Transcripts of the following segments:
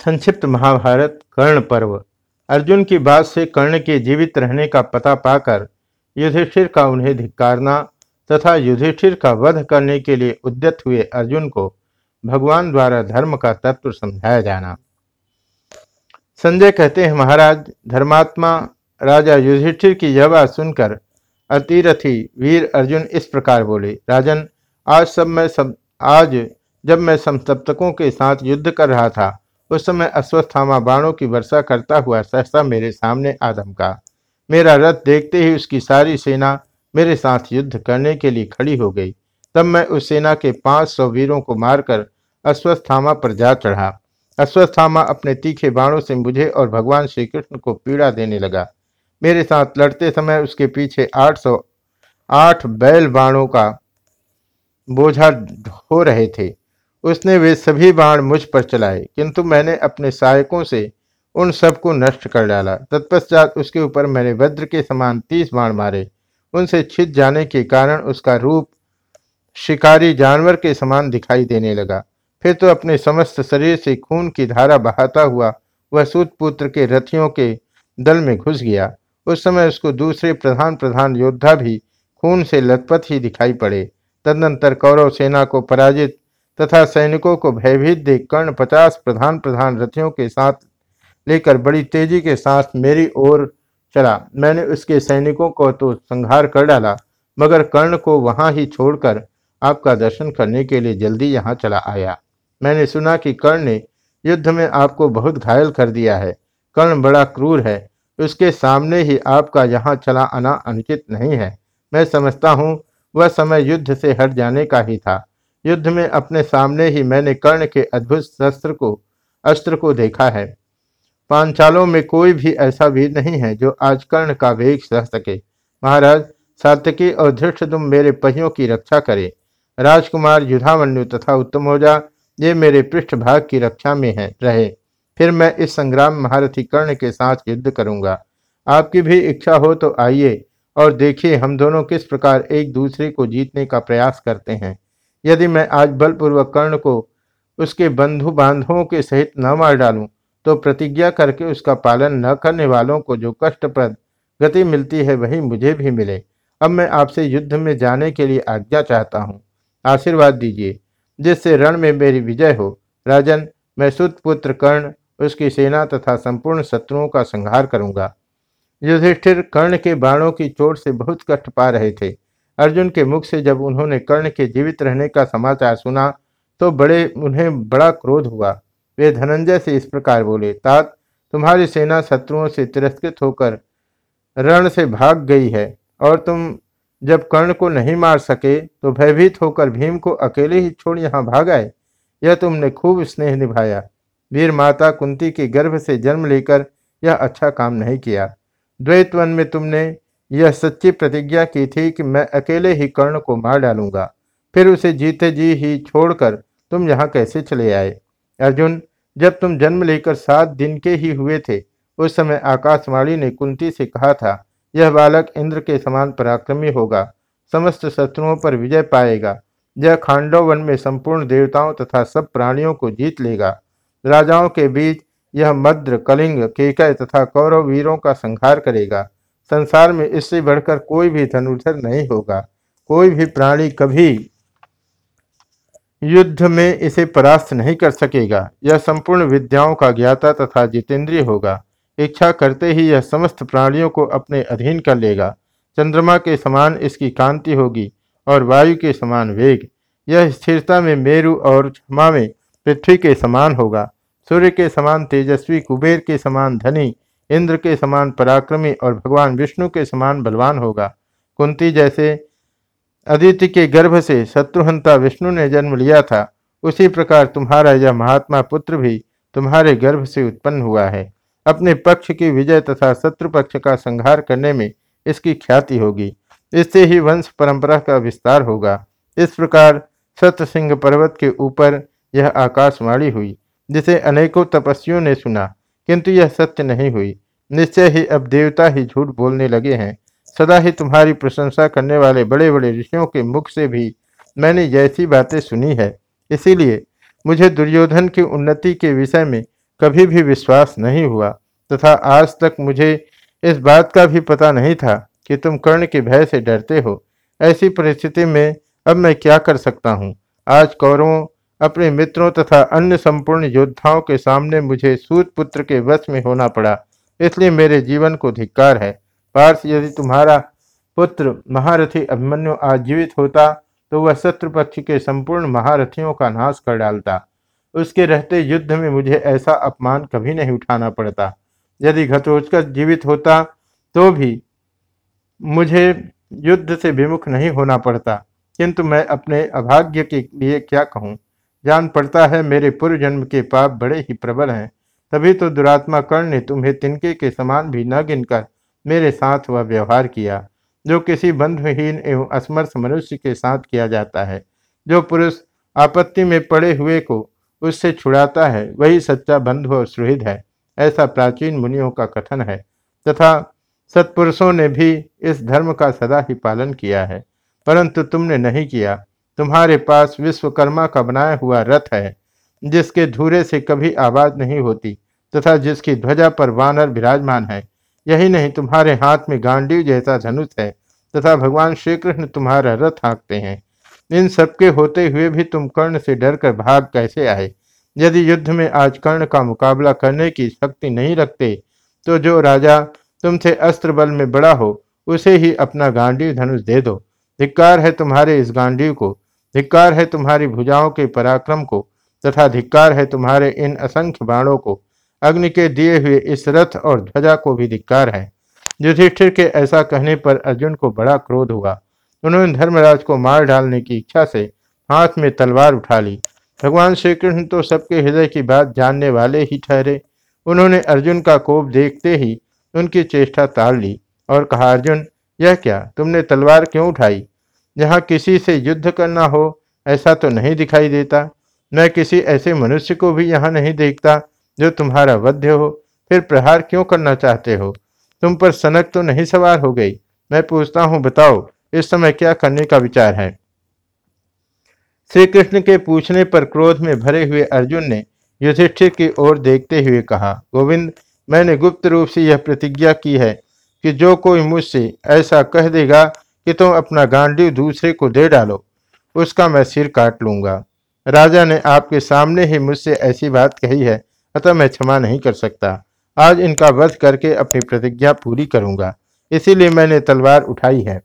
संक्षिप्त महाभारत, कर्ण पर्व। अर्जुन की बात से कर्ण के जीवित रहने का पता पाकर युधिष्ठिर का उन्हें धिक्कारना तथा युधिष्ठिर का वध करने के लिए उद्यत हुए अर्जुन को भगवान द्वारा धर्म का तत्व समझाया जाना। संजय कहते हैं, महाराज, धर्मात्मा, राजा युधिष्ठिर की यह बात सुनकर अतिरथी वीर अर्जुन इस प्रकार बोले, राजन, आज सब मैं सब, आज जब मैं समसप्तकों के साथ युद्ध कर रहा था उस समय अश्वस्थामा बाणों की वर्षा करता हुआ सहसा मेरे सामने आदम का मेरा रथ देखते ही उसकी सारी सेना मेरे साथ युद्ध करने के लिए खड़ी हो गई। तब मैं उस सेना के पाँच सौ वीरों को मारकर अश्वस्थामा पर जा चढ़ा। अश्वस्थामा अपने तीखे बाणों से मुझे और भगवान श्री कृष्ण को पीड़ा देने लगा। मेरे साथ लड़ते समय उसके पीछे आठ सौ आठ बैल बाणों का बोझा हो रहे थे। उसने वे सभी बाण मुझ पर चलाए, किंतु मैंने अपने सहायकों से उन सबको नष्ट कर डाला। तत्पश्चात उसके ऊपर मैंने वज्र के समान तीस बाण मारे। उनसे छिद जाने के कारण उसका रूप शिकारी जानवर के समान दिखाई देने लगा। फिर तो अपने समस्त शरीर से खून की धारा बहाता हुआ वह सूतपुत्र के रथियों के दल में घुस गया। उस समय उसको दूसरे प्रधान प्रधान योद्धा भी खून से लथपथ ही दिखाई पड़े। तदनंतर कौरव सेना को पराजित तथा सैनिकों को भयभीत देख कर्ण पचास प्रधान प्रधान रथियों के साथ लेकर बड़ी तेज़ी के साथ मेरी ओर चला। मैंने उसके सैनिकों को तो संहार कर डाला, मगर कर्ण को वहाँ ही छोड़कर आपका दर्शन करने के लिए जल्दी यहाँ चला आया। मैंने सुना कि कर्ण ने युद्ध में आपको बहुत घायल कर दिया है। कर्ण बड़ा क्रूर है। उसके सामने ही आपका यहाँ चला आना अनुचित नहीं है। मैं समझता हूँ, वह समय युद्ध से हट जाने का ही था। युद्ध में अपने सामने ही मैंने कर्ण के अद्भुत शस्त्र को, अस्त्र को देखा है। पांचालों में कोई भी ऐसा वीर नहीं है जो आज कर्ण का वेग सह सके। महाराज सातकी और धृष्टुम मेरे पहियों की रक्षा करे। राजकुमार युधामन्यु तथा उत्तमोजा ये मेरे पृष्ठभाग की रक्षा में है। रहे। फिर मैं इस संग्राम महारथी कर्ण के साथ युद्ध करूँगा। आपकी भी इच्छा हो तो आइए और देखिए हम दोनों किस प्रकार एक दूसरे को जीतने का प्रयास करते हैं। यदि मैं आज बलपूर्वक कर्ण को उसके बंधु बांधवों के सहित न मार डालूं तो प्रतिज्ञा करके उसका पालन न करने वालों को जो कष्टप्रद गति मिलती है, वही मुझे भी मिले। अब मैं आपसे युद्ध में जाने के लिए आज्ञा चाहता हूँ। आशीर्वाद दीजिए। जिससे रण में मेरी विजय हो, राजन, मैं सुतपुत्र कर्ण, उसकी सेना तथा संपूर्ण शत्रुओं का संहार करूँगा। युधिष्ठिर कर्ण के बाणों की चोट से बहुत कष्ट पा रहे थे। अर्जुन के मुख से जब उन्होंने कर्ण के जीवित रहने का समाचार सुना तो बड़े, उन्हें बड़ा क्रोध हुआ। वे धनंजय से इस प्रकार बोले, तात, तुम्हारी सेना शत्रुओं से तिरस्कृत होकर रण से भाग गई है, और तुम जब कर्ण को नहीं मार सके तो भयभीत होकर भीम को अकेले ही छोड़ यहाँ भाग आए। यह तुमने खूब स्नेह निभाया। वीर माता कुंती के गर्भ से जन्म लेकर यह अच्छा काम नहीं किया। द्वैतवन में तुमने यह सच्ची प्रतिज्ञा की थी कि मैं अकेले ही कर्ण को मार डालूँगा। फिर उसे जीते जी ही छोड़कर तुम यहाँ कैसे चले आए? अर्जुन, जब तुम जन्म लेकर सात दिन के ही हुए थे, उस समय आकाशवाणी ने कुंती से कहा था, यह बालक इंद्र के समान पराक्रमी होगा, समस्त शत्रुओं पर विजय पाएगा, यह खांडव वन में संपूर्ण देवताओं तथा सब प्राणियों को जीत लेगा। राजाओं के बीच यह मद्र, कलिंग, केकय तथा कौरव वीरों का संहार करेगा। संसार में इससे बढ़कर कोई भी धनुर्धर नहीं होगा। कोई भी प्राणी कभी युद्ध में इसे परास्त नहीं कर सकेगा। यह संपूर्ण विद्याओं का ज्ञाता तथा जितेंद्रिय होगा। इच्छा करते ही यह समस्त प्राणियों को अपने अधीन कर लेगा। चंद्रमा के समान इसकी कांति होगी और वायु के समान वेग। यह स्थिरता में मेरु और क्षमा में पृथ्वी के समान होगा। सूर्य के समान तेजस्वी, कुबेर के समान धनी इंद्र के समान पराक्रमी और भगवान विष्णु के समान बलवान होगा। कुंती जैसे अदिति के गर्भ से शत्रुहंता विष्णु ने जन्म लिया था, उसी प्रकार तुम्हारा यह महात्मा पुत्र भी तुम्हारे गर्भ से उत्पन्न हुआ है। अपने पक्ष की विजय तथा शत्रु पक्ष का संहार करने में इसकी ख्याति होगी। इससे ही वंश परंपरा का विस्तार होगा। इस प्रकार सतसिंह पर्वत के ऊपर यह आकाशवाणी हुई, जिसे अनेकों तपस्वियों ने सुना। किंतु यह सत्य नहीं हुई। निश्चय ही अब देवता ही झूठ बोलने लगे हैं। सदा ही तुम्हारी प्रशंसा करने वाले बड़े बड़े ऋषियों के मुख से भी मैंने जैसी बातें सुनी है। इसीलिए मुझे दुर्योधन की उन्नति के विषय में कभी भी विश्वास नहीं हुआ, तथा आज तक मुझे इस बात का भी पता नहीं था कि तुम कर्ण के भय से डरते हो। ऐसी परिस्थिति में अब मैं क्या कर सकता हूँ? आज कौरवों अपने मित्रों तथा अन्य संपूर्ण योद्धाओं के सामने मुझे सूत पुत्र के वश में होना पड़ा। इसलिए मेरे जीवन को धिक्कार है। पार्थ यदि तुम्हारा पुत्र महारथी अभिमन्यु आज जीवित होता तो वह शत्रु पक्ष के संपूर्ण महारथियों का नाश कर डालता। उसके रहते युद्ध में मुझे ऐसा अपमान कभी नहीं उठाना पड़ता। यदि घटोचकर जीवित होता तो भी मुझे युद्ध से विमुख नहीं होना पड़ता। किंतु मैं अपने अभाग्य के लिए क्या कहूँ? जान पड़ता है, मेरे पूर्व जन्म के पाप बड़े ही प्रबल हैं। तभी तो दुरात्मा कर्ण ने तुम्हें तिनके के समान भी न गिनकर मेरे साथ वह व्यवहार किया, जो किसी बंधुहीन एवं असमर्थ मनुष्य के साथ किया जाता है। जो पुरुष आपत्ति में पड़े हुए को उससे छुड़ाता है, वही सच्चा बंधु और सुहृद है। ऐसा प्राचीन मुनियों का कथन है, तथा सत्पुरुषों ने भी इस धर्म का सदा ही पालन किया है, परंतु तुमने नहीं किया। तुम्हारे पास विश्वकर्मा का बनाया हुआ रथ है, जिसके धूरे से कभी आवाज़ नहीं होती तथा जिसकी ध्वजा पर वानर विराजमान है। यही नहीं, तुम्हारे हाथ में गांडीव जैसा धनुष है तथा भगवान श्री कृष्ण तुम्हारा रथ हाँकते हैं। इन सबके होते हुए भी तुम कर्ण से डरकर भाग कैसे आए? यदि युद्ध में आज कर्ण का मुकाबला करने की शक्ति नहीं रखते तो जो राजा तुमसे अस्त्र बल में बड़ा हो, उसे ही अपना गांडीव धनुष दे दो। धिक्कार है तुम्हारे इस गांडीव को, धिक्कार है तुम्हारी भुजाओं के पराक्रम को, तथा धिक्कार है तुम्हारे इन असंख्य बाणों को। अग्नि के दिए हुए इस रथ और ध्वजा को भी धिक्कार है। युधिष्ठिर के ऐसा कहने पर अर्जुन को बड़ा क्रोध हुआ। उन्होंने धर्मराज को मार डालने की इच्छा से हाथ में तलवार उठा ली। भगवान श्री कृष्ण तो सबके हृदय की बात जानने वाले ही ठहरे। उन्होंने अर्जुन का कोप देखते ही उनकी चेष्टा ताड़ ली और कहा, अर्जुन, यह क्या? तुमने तलवार क्यों उठाई? जहाँ किसी से युद्ध करना हो, ऐसा तो नहीं दिखाई देता। मैं किसी ऐसे मनुष्य को भी यहाँ नहीं देखता, जो तुम्हारा वध्य हो। फिर प्रहार क्यों करना चाहते हो? तुम पर सनक तो नहीं सवार हो गई। मैं पूछता हूँ, बताओ, इस समय क्या करने का विचार है? श्री कृष्ण के पूछने पर क्रोध में भरे हुए अर्जुन ने युधिष्ठिर की ओर देखते हुए कहा, गोविंद, मैंने गुप्त रूप से यह प्रतिज्ञा की है कि जो कोई मुझसे ऐसा कह देगा कि तुम अपना गांडी दूसरे को दे डालो, उसका मैं सिर काट लूँगा। राजा ने आपके सामने ही मुझसे ऐसी बात कही है, अतः मैं क्षमा नहीं कर सकता। आज इनका वध करके अपनी प्रतिज्ञा पूरी करूँगा। इसीलिए मैंने तलवार उठाई है।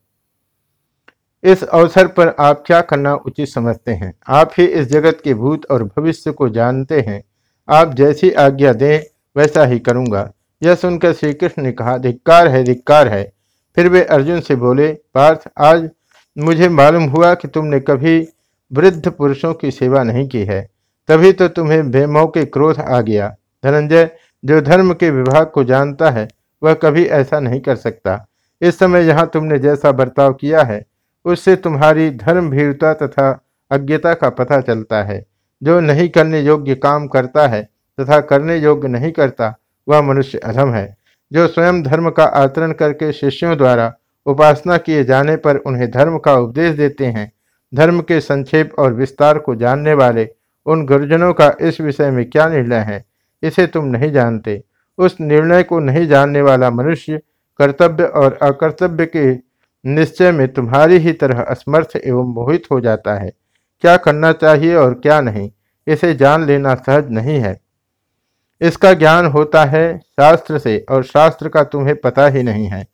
इस अवसर पर आप क्या करना उचित समझते हैं? आप ही इस जगत के भूत और भविष्य को जानते हैं। आप जैसी आज्ञा दें, वैसा ही करूँगा। यह सुनकर श्री कृष्ण ने कहा, धिक्कार है धिक्कार है। फिर वे अर्जुन से बोले, पार्थ, आज मुझे मालूम हुआ कि तुमने कभी वृद्ध पुरुषों की सेवा नहीं की है। तभी तो तुम्हें बेमो के क्रोध आ गया। धनंजय, जो धर्म के विभाग को जानता है, वह कभी ऐसा नहीं कर सकता। इस समय यहाँ तुमने जैसा बर्ताव किया है, उससे तुम्हारी धर्म भीरता तथा अज्ञता का पता चलता है। जो नहीं करने योग्य काम करता है तथा करने योग्य नहीं करता, वह मनुष्य अधम है। जो स्वयं धर्म का आचरण करके शिष्यों द्वारा उपासना किए जाने पर उन्हें धर्म का उपदेश देते हैं, धर्म के संक्षेप और विस्तार को जानने वाले उन गुरुजनों का इस विषय में क्या निर्णय है, इसे तुम नहीं जानते। उस निर्णय को नहीं जानने वाला मनुष्य कर्तव्य और अकर्तव्य के निश्चय में तुम्हारी ही तरह असमर्थ एवं मोहित हो जाता है। क्या करना चाहिए और क्या नहीं, इसे जान लेना सहज नहीं है। इसका ज्ञान होता है शास्त्र से, और शास्त्र का तुम्हें पता ही नहीं है।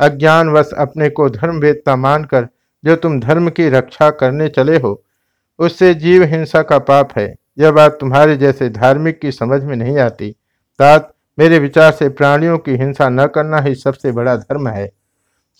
अज्ञानवश अपने को धर्मवेदता मानकर जो तुम धर्म की रक्षा करने चले हो, उससे जीव हिंसा का पाप है। यह बात तुम्हारे जैसे धार्मिक की समझ में नहीं आती। तात, मेरे विचार से प्राणियों की हिंसा न करना ही सबसे बड़ा धर्म है।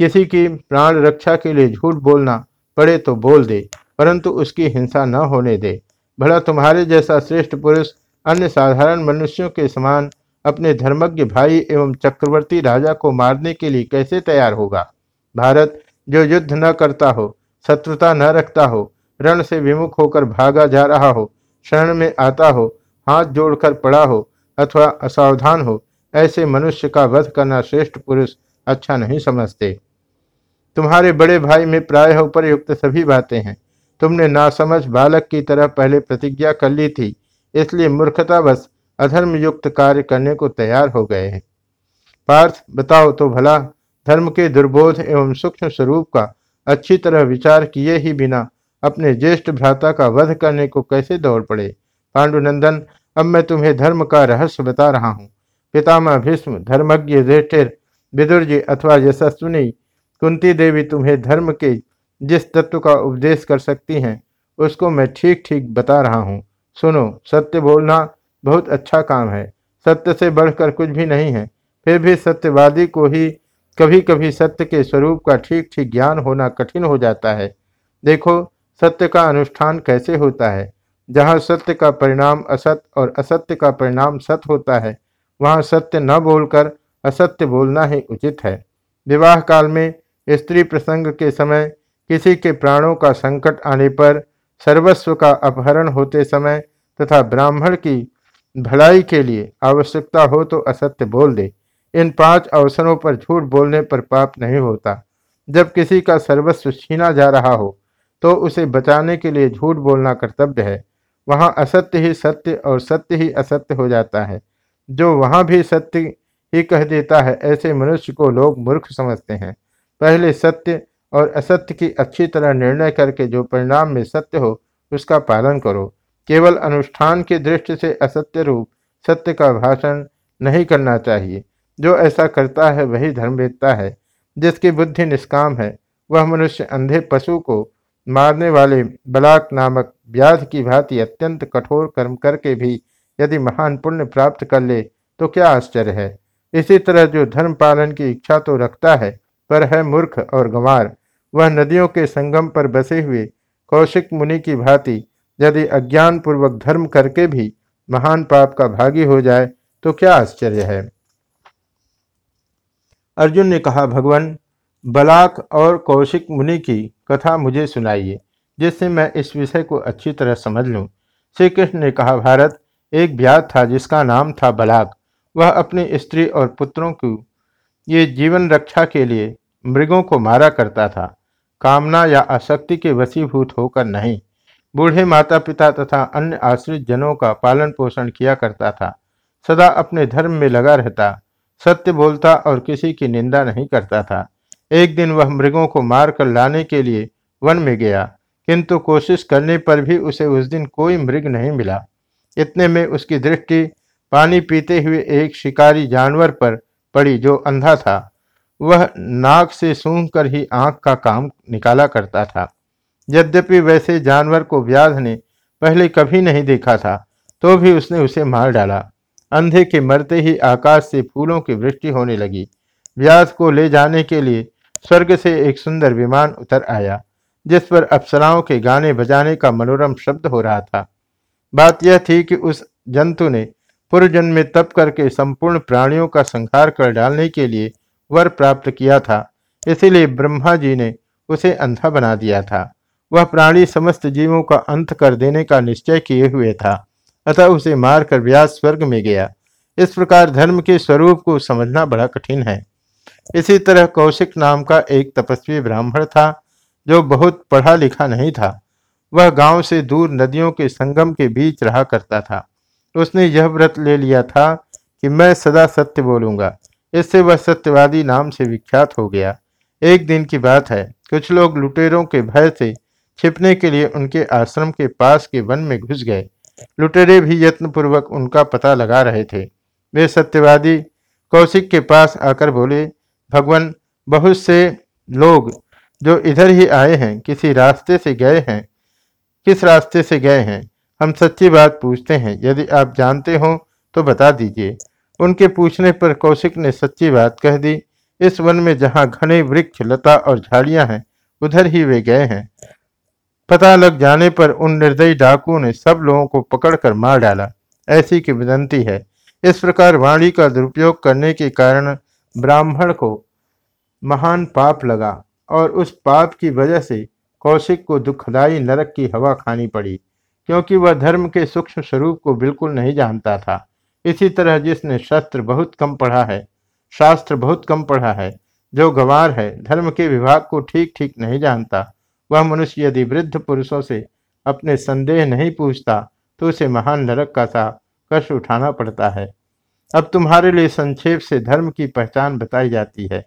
किसी की प्राण रक्षा के लिए झूठ बोलना पड़े तो बोल दे, परंतु उसकी हिंसा न होने दे। भला तुम्हारे जैसा श्रेष्ठ पुरुष अन्य साधारण मनुष्यों के समान अपने धर्मज्ञ भाई एवं चक्रवर्ती राजा को मारने के लिए कैसे तैयार होगा? भारत, जो युद्ध न करता हो, शत्रुता न रखता हो, रण से विमुख होकर भागा जा रहा हो, शरण में आता हो, हाथ जोड़कर पड़ा हो, अथवा असावधान हो, ऐसे मनुष्य का वध करना श्रेष्ठ पुरुष अच्छा नहीं समझते। तुम्हारे बड़े भाई में प्राय उपरयुक्त सभी बातें हैं। तुमने नासमझ बालक की तरह पहले प्रतिज्ञा कर ली थी। इसलिए मूर्खतावश अधर्म युक्त कार्य करने को तैयार हो गए हैं। पार्थ, बताओ तो भला, धर्म के दुर्बोध एवं सूक्ष्म स्वरूप का अच्छी तरह विचार किए ही बिना अपने ज्येष्ठ भ्राता का वध करने को कैसे दौड़ पड़े? पांडुनंदन, अब मैं तुम्हें धर्म का रहस्य बता रहा हूँ। पितामह भीष्म, धर्मज्ञ युधिष्ठिर विदुर जी अथवा यशस्विनी, कुंती देवी तुम्हें धर्म के जिस तत्व का उपदेश कर सकती हैं, उसको मैं ठीक ठीक बता रहा हूँ। सुनो, सत्य बोलना बहुत अच्छा काम है। सत्य से बढ़कर कुछ भी नहीं है। फिर भी सत्यवादी को ही कभी कभी सत्य के स्वरूप का ठीक ठीक ज्ञान होना कठिन हो जाता है। देखो, सत्य का अनुष्ठान कैसे होता है? जहाँ सत्य का परिणाम असत और असत्य का परिणाम सत्य होता है, वहाँ सत्य न बोलकर असत्य बोलना ही उचित है। विवाह काल में स्त्री प्रसंग के समय किसी के प्राणों का संकट आने पर सर्वस्व का अपहरण होते समय तथा ब्राह्मण की भलाई के लिए आवश्यकता हो तो असत्य बोल दे। इन पाँच अवसरों पर झूठ बोलने पर पाप नहीं होता। जब किसी का सर्वस्व छीना जा रहा हो तो उसे बचाने के लिए झूठ बोलना कर्तव्य है। वहाँ असत्य ही सत्य और सत्य ही असत्य हो जाता है। जो वहाँ भी सत्य ही कह देता है, ऐसे मनुष्य को लोग मूर्ख समझते हैं। पहले सत्य और असत्य की अच्छी तरह निर्णय करके जो परिणाम में सत्य हो, उसका पालन करो। केवल अनुष्ठान की दृष्टि से असत्य रूप, सत्य का भाषण नहीं करना चाहिए। जो ऐसा करता है, वही धर्मवेत्ता है। जिसकी बुद्धि निष्काम है, वह मनुष्य अंधे पशु को मारने वाले बलाक नामक व्याध की भांति अत्यंत कठोर कर्म करके भी यदि महान पुण्य प्राप्त कर ले तो क्या आश्चर्य है? इसी तरह जो धर्म पालन की इच्छा तो रखता है, पर है मूर्ख और गंवार। वह नदियों के संगम पर बसे हुए कौशिक मुनि की भांति यदि अज्ञान पूर्वक धर्म करके भी महान पाप का भागी हो जाए तो क्या आश्चर्य है? अर्जुन ने कहा, भगवान, बलाक और कौशिक मुनि की कथा मुझे सुनाइए, जिससे मैं इस विषय को अच्छी तरह समझ लूँ। श्री कृष्ण ने कहा, भारत एक ब्याज था जिसका नाम था बलाक। वह अपनी स्त्री और पुत्रों को ये जीवन रक्षा के लिए मृगों को मारा करता था। कामना या आसक्ति के वसीभूत होकर नहीं। बूढ़े माता पिता तथा अन्य आश्रित जनों का पालन पोषण किया करता था। सदा अपने धर्म में लगा रहता, सत्य बोलता और किसी की निंदा नहीं करता था। एक दिन वह मृगों को मार कर लाने के लिए वन में गया, किंतु कोशिश करने पर भी उसे उस दिन कोई मृग नहीं मिला। इतने में उसकी दृष्टि पानी पीते हुए एक शिकारी जानवर पर पड़ी जो अंधा था। वह नाक से सूंघ कर ही आँख का काम निकाला करता था। यद्यपि वैसे जानवर को व्याध ने पहले कभी नहीं देखा था तो भी उसने उसे मार डाला। अंधे के मरते ही आकाश से फूलों की वृष्टि होने लगी। व्याध को ले जाने के लिए स्वर्ग से एक सुंदर विमान उतर आया, जिस पर अप्सराओं के गाने बजाने का मनोरम शब्द हो रहा था। बात यह थी कि उस जंतु ने पूर्व जन्म में तप करके संपूर्ण प्राणियों का संहार कर डालने के लिए वर प्राप्त किया था, इसीलिए ब्रह्मा जी ने उसे अंधा बना दिया था। वह प्राणी समस्त जीवों का अंत कर देने का निश्चय किए हुए था। अतः उसे मारकर व्यास स्वर्ग में गया। इस प्रकार धर्म के स्वरूप को समझना बड़ा कठिन है। इसी तरह कौशिक नाम का एक तपस्वी ब्राह्मण था, जो बहुत पढ़ा लिखा नहीं था। वह गाँव से दूर नदियों के संगम के बीच रहा करता था। उसने यह व्रत ले लिया था कि मैं सदा सत्य बोलूँगा। इससे वह सत्यवादी नाम से विख्यात हो गया। एक दिन की बात है। कुछ लोग लुटेरों के भय से छिपने के लिए उनके आश्रम के पास के वन में घुस गए। लुटेरे भी यत्नपूर्वक उनका पता लगा रहे थे। वे सत्यवादी कौशिक के पास आकर बोले, भगवान, बहुत से लोग जो इधर ही आए हैं, किसी रास्ते से गए हैं। किस रास्ते से गए हैं? हम सच्ची बात पूछते हैं। यदि आप जानते हो तो बता दीजिए। उनके पूछने पर कौशिक ने सच्ची बात कह दी, इस वन में जहाँ घने वृक्ष, लता और झाड़ियाँ हैं, उधर ही वे गए हैं। पता लग जाने पर उन निर्दयी डाकुओं ने सब लोगों को पकड़कर मार डाला। ऐसी की विनंती है। इस प्रकार वाणी का दुरुपयोग करने के कारण ब्राह्मण को महान पाप लगा और उस पाप की वजह से कौशिक को दुखदायी नरक की हवा खानी पड़ी, क्योंकि वह धर्म के सूक्ष्म स्वरूप को बिल्कुल नहीं जानता था। इसी तरह जिसने शस्त्र बहुत कम पढ़ा है, शास्त्र बहुत कम पढ़ा है, जो गवार है, धर्म के विभाग को ठीक ठीक नहीं जानता। वह मनुष्य यदि वृद्ध पुरुषों से अपने संदेह नहीं पूछता तो उसे महान नरक का सा कष्ट उठाना पड़ता है। अब तुम्हारे लिए संक्षेप से धर्म की पहचान बताई जाती है।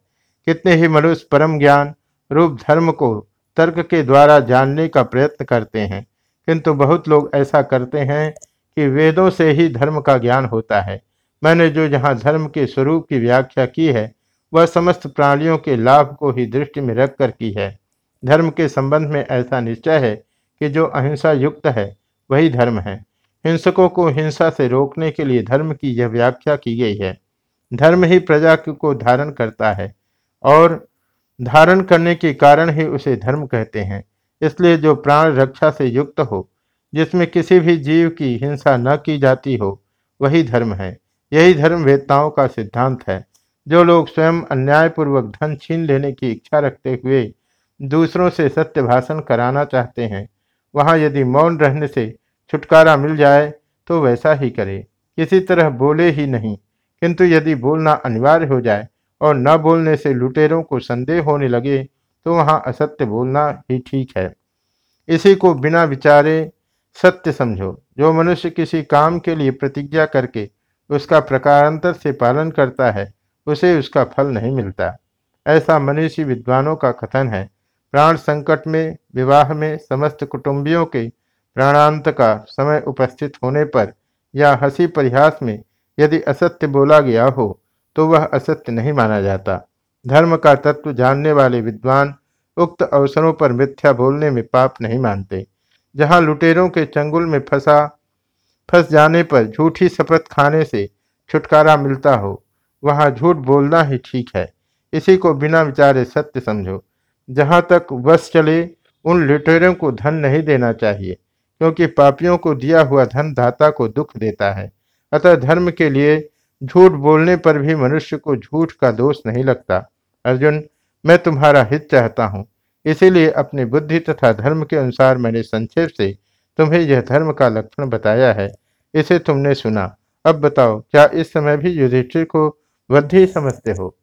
कितने ही मनुष्य परम ज्ञान, रूप धर्म को तर्क के द्वारा जानने का प्रयत्न करते हैं, किंतु बहुत लोग ऐसा करते हैं कि वेदों से ही धर्म का ज्ञान होता है। मैंने जो जहाँ धर्म के स्वरूप की व्याख्या की है, वह समस्त प्राणियों के लाभ को ही दृष्टि में रखकर की है। धर्म के संबंध में ऐसा निश्चय है कि जो अहिंसा युक्त है, वही धर्म है। हिंसकों को हिंसा से रोकने के लिए धर्म की यह व्याख्या की गई है। धर्म ही प्रजा को धारण करता है और धारण करने के कारण ही उसे धर्म कहते हैं। इसलिए जो प्राण रक्षा से युक्त हो, जिसमें किसी भी जीव की हिंसा न की जाती हो, वही धर्म है। यही धर्म वेदताओं का सिद्धांत है। जो लोग स्वयं अन्यायपूर्वक धन छीन लेने की इच्छा रखते हुए दूसरों से सत्य भाषण कराना चाहते हैं। वहाँ यदि मौन रहने से छुटकारा मिल जाए तो वैसा ही करे। किसी तरह बोले ही नहीं, किंतु यदि बोलना अनिवार्य हो जाए और न बोलने से लुटेरों को संदेह होने लगे तो वहाँ असत्य बोलना ही ठीक है। इसी को बिना विचारे सत्य समझो। जो मनुष्य किसी काम के लिए प्रतिज्ञा करके उसका प्रकारांतर से पालन करता है, उसे उसका फल नहीं मिलता। ऐसा मनीषी विद्वानों का कथन है। प्राण संकट में, विवाह में समस्त कुटुंबियों के प्राणांत का समय उपस्थित होने पर या हँसी परिहास में यदि असत्य बोला गया हो तो वह असत्य नहीं माना जाता। धर्म का तत्व जानने वाले विद्वान उक्त अवसरों पर मिथ्या बोलने में पाप नहीं मानते। जहाँ लुटेरों के चंगुल में फंसा, फंस जाने पर झूठी शपथ खाने से छुटकारा मिलता हो, वहाँ झूठ बोलना ही ठीक है। इसी को बिना विचारे सत्य समझो। जहाँ तक बस चले, उन लुटेरों को धन नहीं देना चाहिए, क्योंकि पापियों को दिया हुआ धन दाता को दुख देता है। अतः धर्म के लिए झूठ बोलने पर भी मनुष्य को झूठ का दोष नहीं लगता। अर्जुन, मैं तुम्हारा हित चाहता हूँ। इसीलिए अपनी बुद्धि तथा धर्म के अनुसार मैंने संक्षेप से तुम्हें यह धर्म का लक्षण बताया है। इसे तुमने सुना। अब बताओ, क्या इस समय भी युधिष्ठिर को वृद्धि समझते हो?